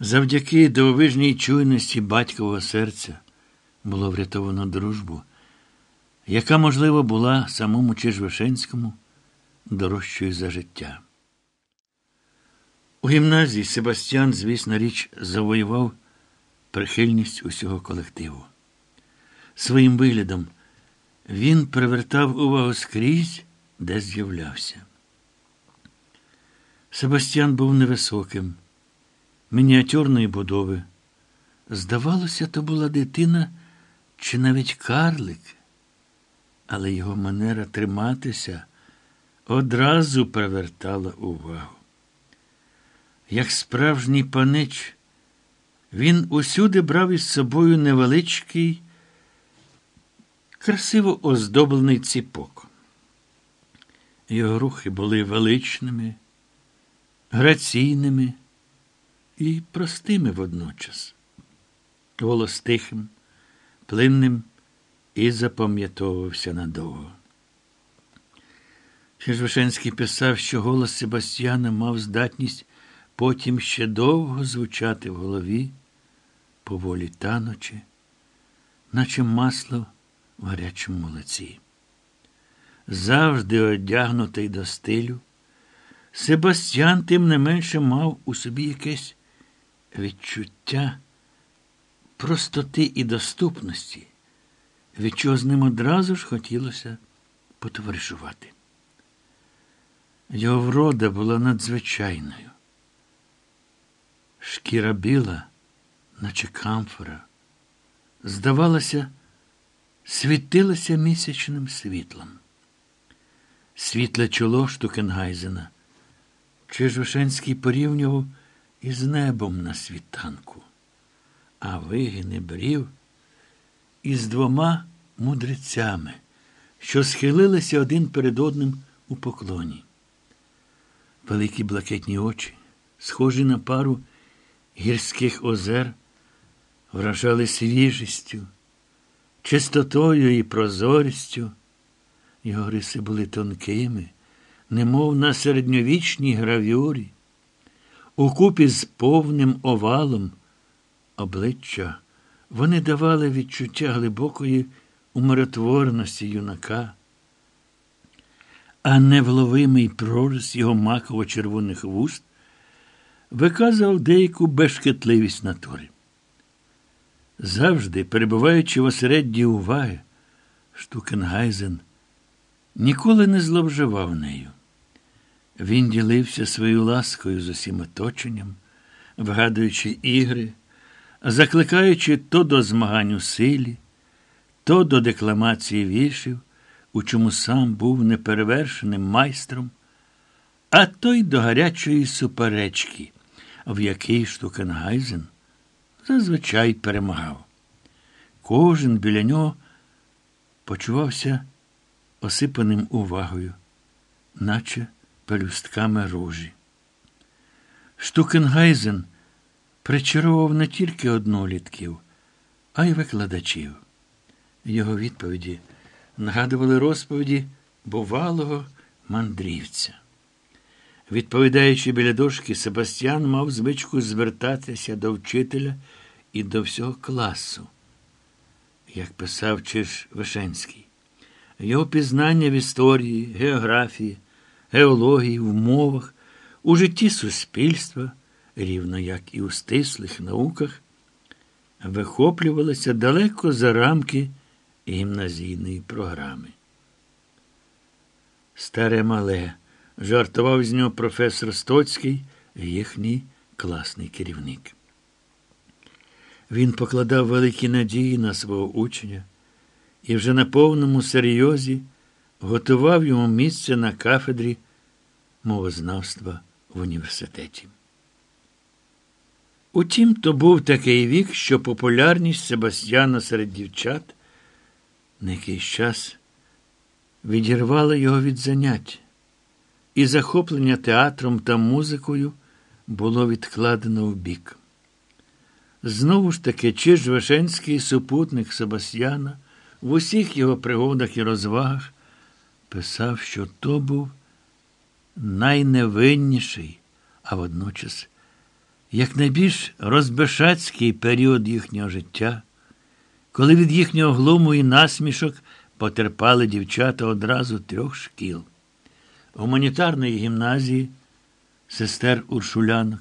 Завдяки дивовижній чуйності батькового серця було врятовано дружбу, яка, можливо, була самому Чижвишенському дорожчою за життя. У гімназії Себастьян, звісно, річ, завоював прихильність усього колективу. Своїм виглядом він привертав увагу скрізь, де з'являвся. Себастьян був невисоким, мініатюрної будови. Здавалося, то була дитина чи навіть карлик, але його манера триматися одразу привертала увагу. Як справжній панич, він усюди брав із собою невеличкий, красиво оздоблений ціпок. Його рухи були величними, граційними і простими водночас, голос тихим, плинним і запам'ятовувався надовго. Чижвишенський писав, що голос Себастьяна мав здатність потім ще довго звучати в голові, поволі танучи, наче масло в гарячому молоці. Завжди одягнутий до стилю, Себастьян тим не менше мав у собі якесь відчуття простоти і доступності, від чого з ним одразу ж хотілося потоваришувати. Його врода була надзвичайною. Шкіра біла, наче камфора, здавалося, світилася місячним світлом. Світле чоло Штукенгайзена Чижушенський порівнював із небом на світанку, а вигини брів із двома мудрецями, що схилилися один перед одним у поклоні. Великі блакитні очі, схожі на пару гірських озер, вражали свіжістю, чистотою і прозорістю. Його риси були тонкими, немов на середньовічній гравюрі, укупі з повним овалом обличчя вони давали відчуття глибокої умиротвореності юнака, а невловимий прорис його маково-червоних вуст виказував деяку безшкетливість натури. Завжди, перебуваючи в осередді уваги, Штукенгайзен ніколи не зловживав нею. Він ділився своєю ласкою з усім оточенням, вгадуючи ігри, закликаючи то до змагань у силі, то до декламації віршів, у чому сам був неперевершеним майстром, а то й до гарячої суперечки, в якій Штукенгайзен зазвичай перемагав. Кожен біля нього почувався осипаним увагою, наче пелюстками ружі. Штукенгайзен причаровував не тільки однолітків, а й викладачів. Його відповіді нагадували розповіді бувалого мандрівця. Відповідаючи біля дошки, Себастьян мав звичку звертатися до вчителя і до всього класу, як писав Чиж Вишенський. Його пізнання в історії, географії, геології, в мовах, у житті суспільства, рівно як і у стислих науках, вихоплювалося далеко за рамки гімназійної програми. Старе мале жартував з нього професор Стоцький, їхній класний керівник. Він покладав великі надії на свого учня і вже на повному серйозі готував йому місце на кафедрі мовознавства в університеті. Утім, то був такий вік, що популярність Себастьяна серед дівчат на якийсь час відірвала його від занять і захоплення театром та музикою було відкладено в бік. Знову ж таки, Чиж Вишенський супутник Себастьяна в усіх його пригодах і розвагах писав, що то був найневинніший, а водночас як найбільш розбешацький період їхнього життя, коли від їхнього глуму і насмішок потерпали дівчата одразу трьох шкіл. Гуманітарної гімназії, сестер Уршулянок,